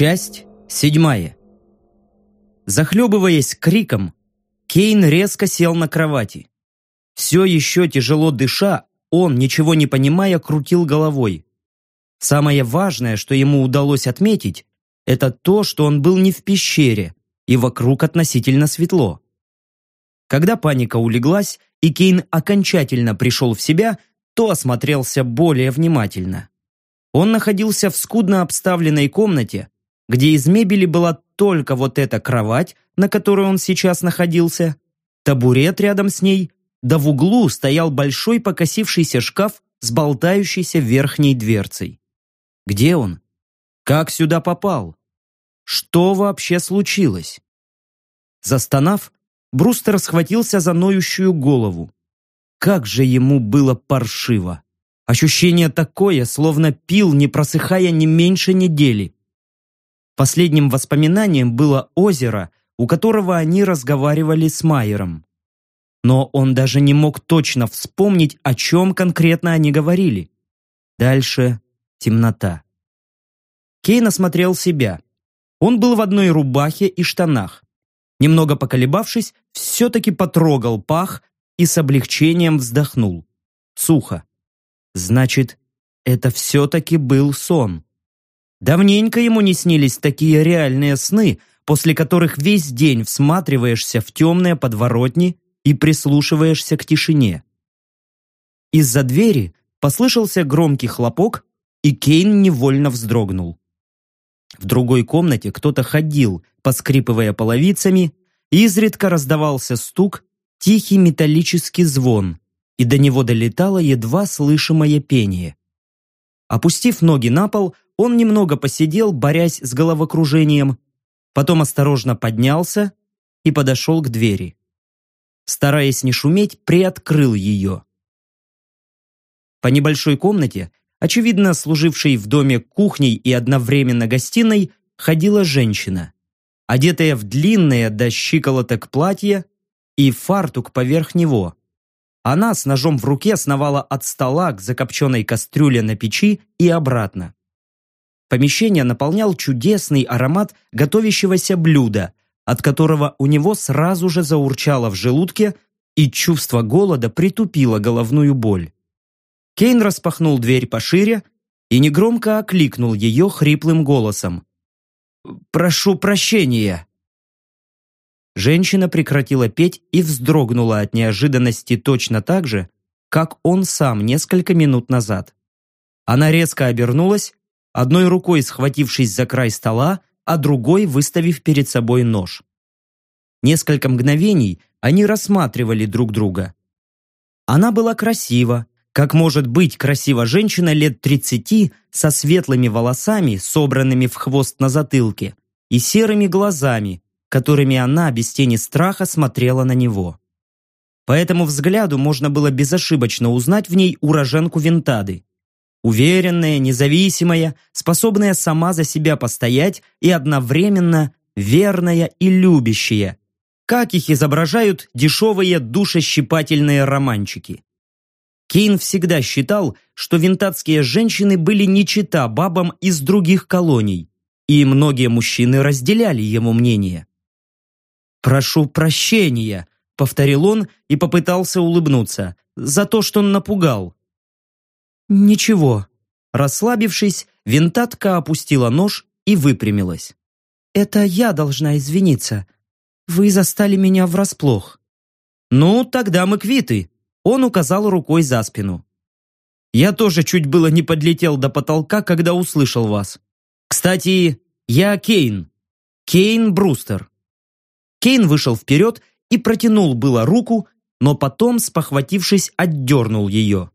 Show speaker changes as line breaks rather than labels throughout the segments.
Часть седьмая. Захлебываясь криком, Кейн резко сел на кровати. Все еще тяжело дыша, он, ничего не понимая, крутил головой. Самое важное, что ему удалось отметить, это то, что он был не в пещере, и вокруг относительно светло. Когда паника улеглась, и Кейн окончательно пришел в себя, то осмотрелся более внимательно. Он находился в скудно обставленной комнате, где из мебели была только вот эта кровать, на которой он сейчас находился, табурет рядом с ней, да в углу стоял большой покосившийся шкаф с болтающейся верхней дверцей. Где он? Как сюда попал? Что вообще случилось? Застонав, Брустер схватился за ноющую голову. Как же ему было паршиво! Ощущение такое, словно пил, не просыхая не меньше недели. Последним воспоминанием было озеро, у которого они разговаривали с Майером. Но он даже не мог точно вспомнить, о чем конкретно они говорили. Дальше темнота. Кейн осмотрел себя. Он был в одной рубахе и штанах. Немного поколебавшись, все-таки потрогал пах и с облегчением вздохнул. Сухо. Значит, это все-таки был сон. Давненько ему не снились такие реальные сны, после которых весь день всматриваешься в темные подворотни и прислушиваешься к тишине. Из-за двери послышался громкий хлопок, и Кейн невольно вздрогнул. В другой комнате кто-то ходил, поскрипывая половицами, и изредка раздавался стук, тихий металлический звон, и до него долетало едва слышимое пение. Опустив ноги на пол, он немного посидел, борясь с головокружением, потом осторожно поднялся и подошел к двери. Стараясь не шуметь, приоткрыл ее. По небольшой комнате очевидно служившей в доме кухней и одновременно гостиной, ходила женщина, одетая в длинное до щиколоток платье и фартук поверх него. Она с ножом в руке сновала от стола к закопченной кастрюле на печи и обратно. Помещение наполнял чудесный аромат готовящегося блюда, от которого у него сразу же заурчало в желудке и чувство голода притупило головную боль. Кейн распахнул дверь пошире и негромко окликнул ее хриплым голосом. «Прошу прощения!» Женщина прекратила петь и вздрогнула от неожиданности точно так же, как он сам несколько минут назад. Она резко обернулась, одной рукой схватившись за край стола, а другой выставив перед собой нож. Несколько мгновений они рассматривали друг друга. Она была красива, как может быть красива женщина лет 30 со светлыми волосами, собранными в хвост на затылке, и серыми глазами, которыми она без тени страха смотрела на него. По этому взгляду можно было безошибочно узнать в ней уроженку Винтады. Уверенная, независимая, способная сама за себя постоять и одновременно верная и любящая, как их изображают дешевые душещипательные романчики. Кейн всегда считал, что винтатские женщины были не чита бабам из других колоний, и многие мужчины разделяли его мнение. «Прошу прощения», — повторил он и попытался улыбнуться, за то, что он напугал. «Ничего». Расслабившись, винтатка опустила нож и выпрямилась. «Это я должна извиниться. Вы застали меня врасплох». «Ну, тогда мы квиты», он указал рукой за спину. «Я тоже чуть было не подлетел до потолка, когда услышал вас. Кстати, я Кейн. Кейн Брустер». Кейн вышел вперед и протянул было руку, но потом, спохватившись, отдернул ее.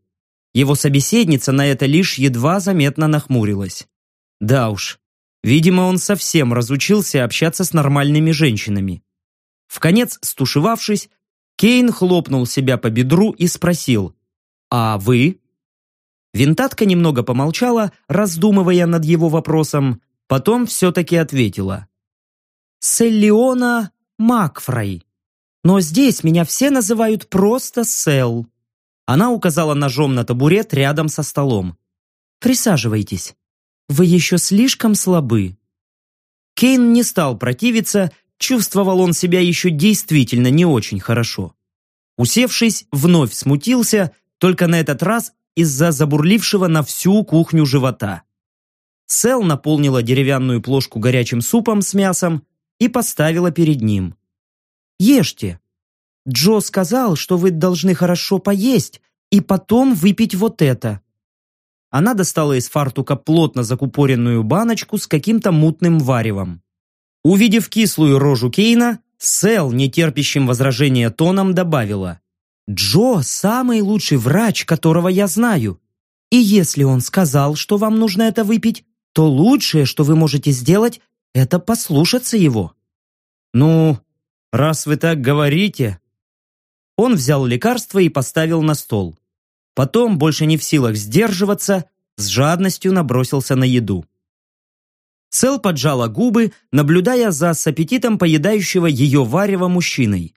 Его собеседница на это лишь едва заметно нахмурилась. Да уж, видимо, он совсем разучился общаться с нормальными женщинами. В конец стушевавшись, Кейн хлопнул себя по бедру и спросил «А вы?» Винтатка немного помолчала, раздумывая над его вопросом, потом все-таки ответила. «Селлиона Макфрай. Но здесь меня все называют просто Сел». Она указала ножом на табурет рядом со столом. «Присаживайтесь. Вы еще слишком слабы». Кейн не стал противиться, чувствовал он себя еще действительно не очень хорошо. Усевшись, вновь смутился, только на этот раз из-за забурлившего на всю кухню живота. Сэл наполнила деревянную плошку горячим супом с мясом и поставила перед ним. «Ешьте. Джо сказал, что вы должны хорошо поесть и потом выпить вот это». Она достала из фартука плотно закупоренную баночку с каким-то мутным варевом. Увидев кислую рожу Кейна, Сэл, нетерпящим возражения тоном, добавила. «Джо – самый лучший врач, которого я знаю. И если он сказал, что вам нужно это выпить, то лучшее, что вы можете сделать, это послушаться его». «Ну, раз вы так говорите...» Он взял лекарство и поставил на стол. Потом, больше не в силах сдерживаться, с жадностью набросился на еду. Сел поджала губы, наблюдая за с аппетитом поедающего ее варево мужчиной.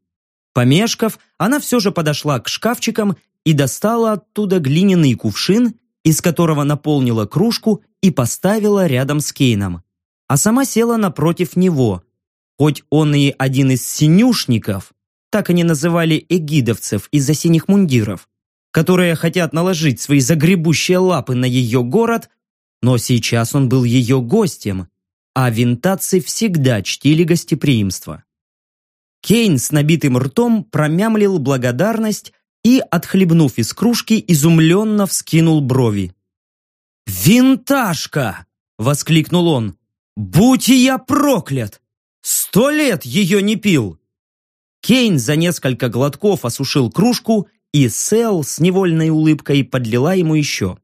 Помешков, она все же подошла к шкафчикам и достала оттуда глиняный кувшин, из которого наполнила кружку и поставила рядом с Кейном. А сама села напротив него. Хоть он и один из синюшников, так они называли эгидовцев из-за синих мундиров, которые хотят наложить свои загребущие лапы на ее город, но сейчас он был ее гостем, а винтацы всегда чтили гостеприимство. Кейн с набитым ртом промямлил благодарность и, отхлебнув из кружки, изумленно вскинул брови. «Винтажка!» — воскликнул он. «Будь я проклят! Сто лет ее не пил!» Кейн за несколько глотков осушил кружку, и Сэл с невольной улыбкой подлила ему еще.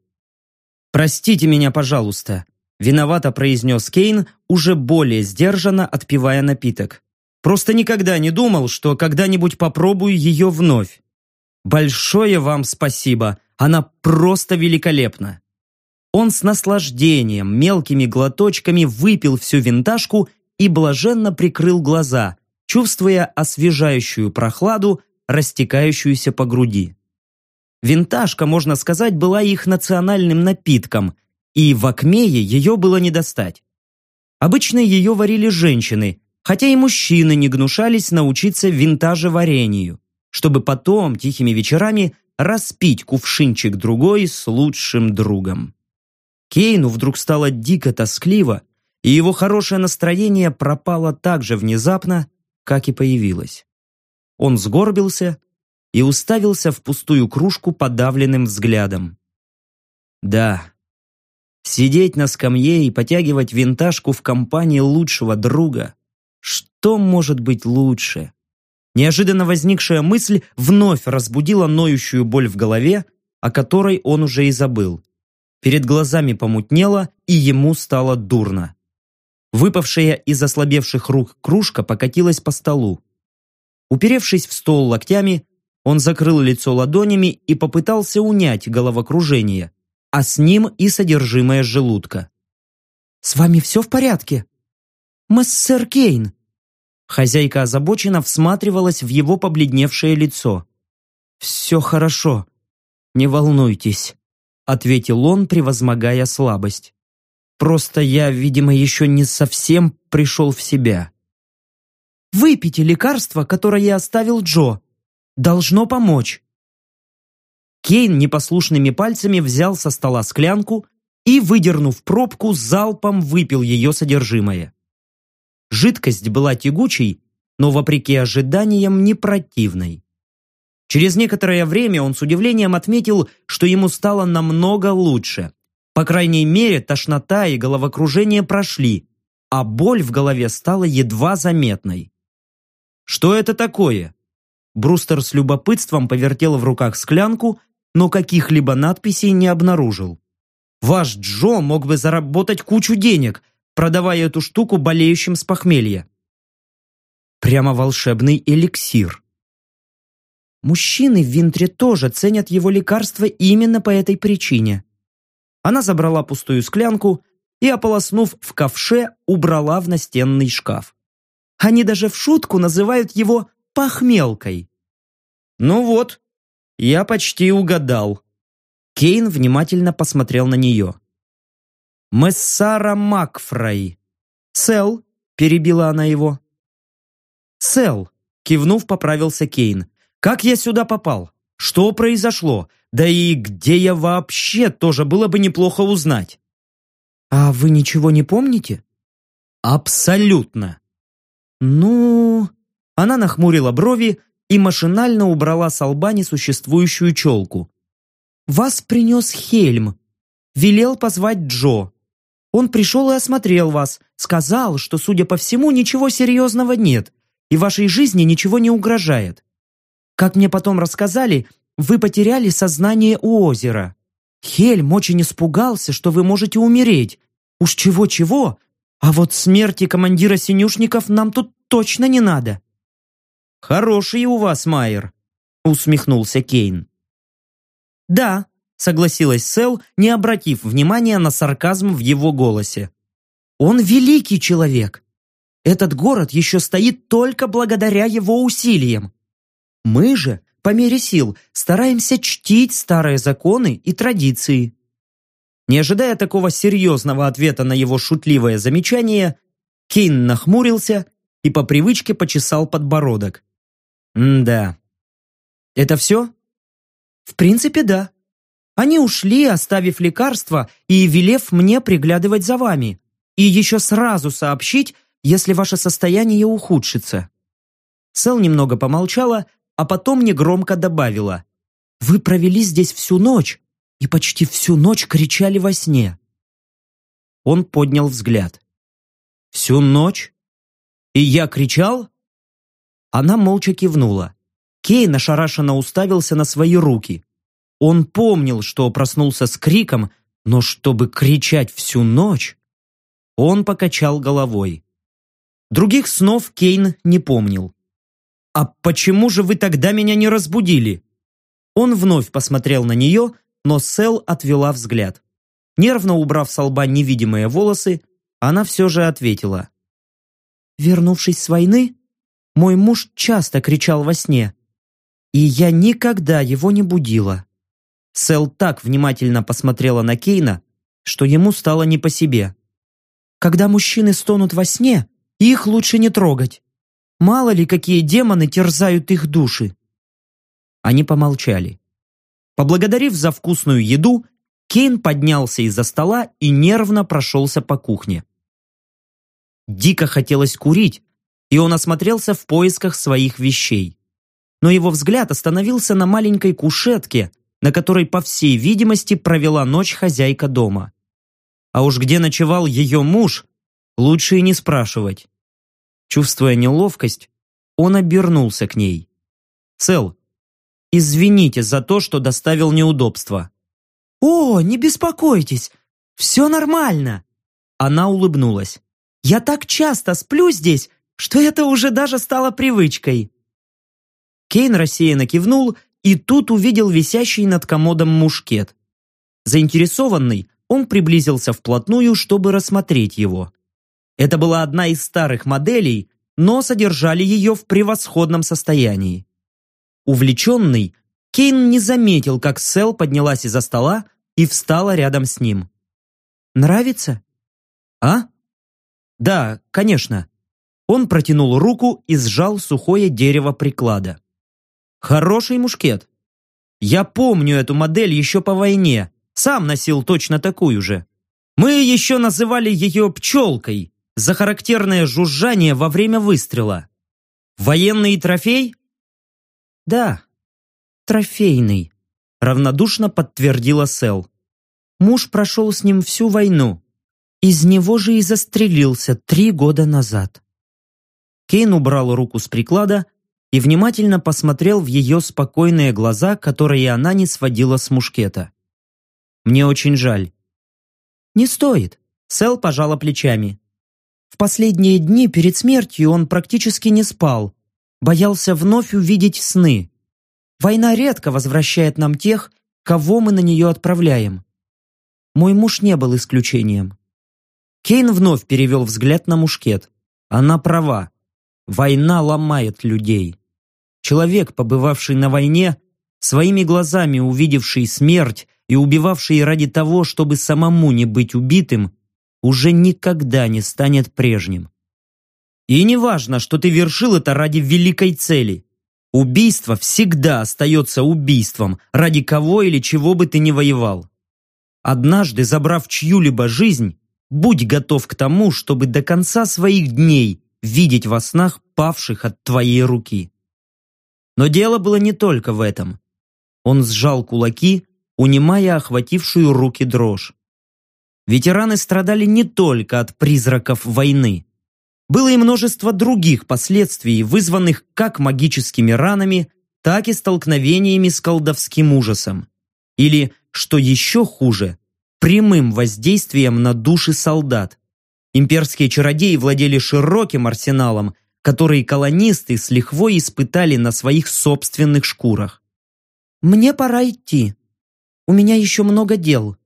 «Простите меня, пожалуйста», — виновато произнес Кейн, уже более сдержанно отпивая напиток. «Просто никогда не думал, что когда-нибудь попробую ее вновь. Большое вам спасибо, она просто великолепна». Он с наслаждением, мелкими глоточками выпил всю винтажку и блаженно прикрыл глаза, чувствуя освежающую прохладу, растекающуюся по груди. Винтажка, можно сказать, была их национальным напитком, и в Акмее ее было не достать. Обычно ее варили женщины, хотя и мужчины не гнушались научиться винтажеварению, чтобы потом тихими вечерами распить кувшинчик другой с лучшим другом. Кейну вдруг стало дико тоскливо, и его хорошее настроение пропало так же внезапно, как и появилось. Он сгорбился и уставился в пустую кружку подавленным взглядом. Да, сидеть на скамье и потягивать винтажку в компании лучшего друга. Что может быть лучше? Неожиданно возникшая мысль вновь разбудила ноющую боль в голове, о которой он уже и забыл. Перед глазами помутнело, и ему стало дурно. Выпавшая из ослабевших рук кружка покатилась по столу. Уперевшись в стол локтями, он закрыл лицо ладонями и попытался унять головокружение, а с ним и содержимое желудка. «С вами все в порядке?» «Мессер Кейн!» Хозяйка озабоченно всматривалась в его побледневшее лицо. «Все хорошо, не волнуйтесь», — ответил он, превозмогая слабость. «Просто я, видимо, еще не совсем пришел в себя». Выпейте лекарство, которое я оставил Джо. Должно помочь». Кейн непослушными пальцами взял со стола склянку и, выдернув пробку, залпом выпил ее содержимое. Жидкость была тягучей, но, вопреки ожиданиям, не противной. Через некоторое время он с удивлением отметил, что ему стало намного лучше. По крайней мере, тошнота и головокружение прошли, а боль в голове стала едва заметной. Что это такое?» Брустер с любопытством повертел в руках склянку, но каких-либо надписей не обнаружил. «Ваш Джо мог бы заработать кучу денег, продавая эту штуку болеющим с похмелья». Прямо волшебный эликсир. Мужчины в Винтре тоже ценят его лекарства именно по этой причине. Она забрала пустую склянку и, ополоснув в ковше, убрала в настенный шкаф. Они даже в шутку называют его похмелкой. Ну вот, я почти угадал. Кейн внимательно посмотрел на нее. Мессара Макфрай. Сел, — перебила она его. «Сэл», — кивнув, поправился Кейн. «Как я сюда попал? Что произошло? Да и где я вообще, тоже было бы неплохо узнать». «А вы ничего не помните?» «Абсолютно». «Ну...» Она нахмурила брови и машинально убрала с лба несуществующую челку. «Вас принес Хельм. Велел позвать Джо. Он пришел и осмотрел вас, сказал, что, судя по всему, ничего серьезного нет, и вашей жизни ничего не угрожает. Как мне потом рассказали, вы потеряли сознание у озера. Хельм очень испугался, что вы можете умереть. Уж чего-чего, а вот смерти командира синюшников нам тут точно не надо. «Хороший у вас, Майер», — усмехнулся Кейн. «Да», — согласилась Сэл, не обратив внимания на сарказм в его голосе. «Он великий человек. Этот город еще стоит только благодаря его усилиям. Мы же, по мере сил, стараемся чтить старые законы и традиции». Не ожидая такого серьезного ответа на его шутливое замечание, Кейн нахмурился и по привычке почесал подбородок. М-да. Это все? В принципе, да. Они ушли, оставив лекарства и велев мне приглядывать за вами. И еще сразу сообщить, если ваше состояние ухудшится. Сэл немного помолчала, а потом негромко добавила. «Вы провели здесь всю ночь и почти всю ночь кричали во сне». Он поднял взгляд. «Всю ночь? И я кричал?» Она молча кивнула. Кейн ошарашенно уставился на свои руки. Он помнил, что проснулся с криком, но чтобы кричать всю ночь... Он покачал головой. Других снов Кейн не помнил. «А почему же вы тогда меня не разбудили?» Он вновь посмотрел на нее, но Сэл отвела взгляд. Нервно убрав с лба невидимые волосы, она все же ответила. «Вернувшись с войны, мой муж часто кричал во сне, и я никогда его не будила. Сэл так внимательно посмотрела на Кейна, что ему стало не по себе. Когда мужчины стонут во сне, их лучше не трогать. Мало ли, какие демоны терзают их души. Они помолчали. Поблагодарив за вкусную еду, Кейн поднялся из-за стола и нервно прошелся по кухне. Дико хотелось курить, и он осмотрелся в поисках своих вещей. Но его взгляд остановился на маленькой кушетке, на которой, по всей видимости, провела ночь хозяйка дома. А уж где ночевал ее муж, лучше и не спрашивать. Чувствуя неловкость, он обернулся к ней. «Сэл, извините за то, что доставил неудобства». «О, не беспокойтесь, все нормально!» Она улыбнулась. «Я так часто сплю здесь, что это уже даже стало привычкой. Кейн рассеянно кивнул и тут увидел висящий над комодом мушкет. Заинтересованный, он приблизился вплотную, чтобы рассмотреть его. Это была одна из старых моделей, но содержали ее в превосходном состоянии. Увлеченный, Кейн не заметил, как Сэл поднялась из-за стола и встала рядом с ним. «Нравится?» «А?» «Да, конечно. Он протянул руку и сжал сухое дерево приклада. Хороший мушкет. Я помню эту модель еще по войне. Сам носил точно такую же. Мы еще называли ее пчелкой за характерное жужжание во время выстрела. Военный трофей? Да, трофейный, равнодушно подтвердила Сэл. Муж прошел с ним всю войну. Из него же и застрелился три года назад. Кейн убрал руку с приклада и внимательно посмотрел в ее спокойные глаза, которые она не сводила с мушкета. «Мне очень жаль». «Не стоит», — Сэл пожала плечами. В последние дни перед смертью он практически не спал, боялся вновь увидеть сны. Война редко возвращает нам тех, кого мы на нее отправляем. Мой муж не был исключением. Кейн вновь перевел взгляд на мушкет. Она права. Война ломает людей. Человек, побывавший на войне, своими глазами увидевший смерть и убивавший ради того, чтобы самому не быть убитым, уже никогда не станет прежним. И не важно, что ты вершил это ради великой цели. Убийство всегда остается убийством, ради кого или чего бы ты ни воевал. Однажды, забрав чью-либо жизнь, будь готов к тому, чтобы до конца своих дней видеть во снах павших от твоей руки. Но дело было не только в этом. Он сжал кулаки, унимая охватившую руки дрожь. Ветераны страдали не только от призраков войны. Было и множество других последствий, вызванных как магическими ранами, так и столкновениями с колдовским ужасом. Или, что еще хуже, прямым воздействием на души солдат. Имперские чародеи владели широким арсеналом, который колонисты с лихвой испытали на своих собственных шкурах. «Мне пора идти. У меня еще много дел».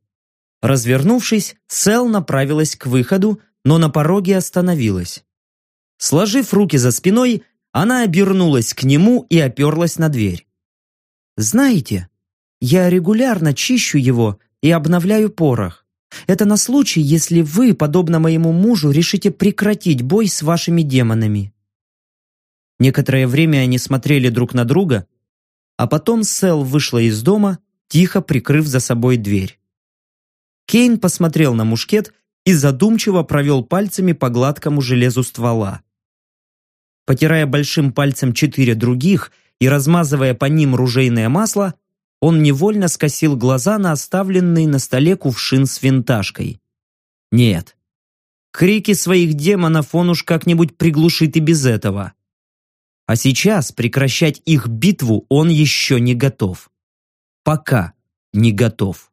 Развернувшись, Сел направилась к выходу, но на пороге остановилась. Сложив руки за спиной, она обернулась к нему и оперлась на дверь. «Знаете, я регулярно чищу его и обновляю порох. Это на случай, если вы, подобно моему мужу, решите прекратить бой с вашими демонами». Некоторое время они смотрели друг на друга, а потом Сэл вышла из дома, тихо прикрыв за собой дверь. Кейн посмотрел на мушкет и задумчиво провел пальцами по гладкому железу ствола. Потирая большим пальцем четыре других и размазывая по ним ружейное масло, он невольно скосил глаза на оставленный на столе кувшин с винтажкой. Нет. Крики своих демонов он уж как-нибудь приглушит и без этого. А сейчас прекращать их битву он еще не готов. Пока не готов.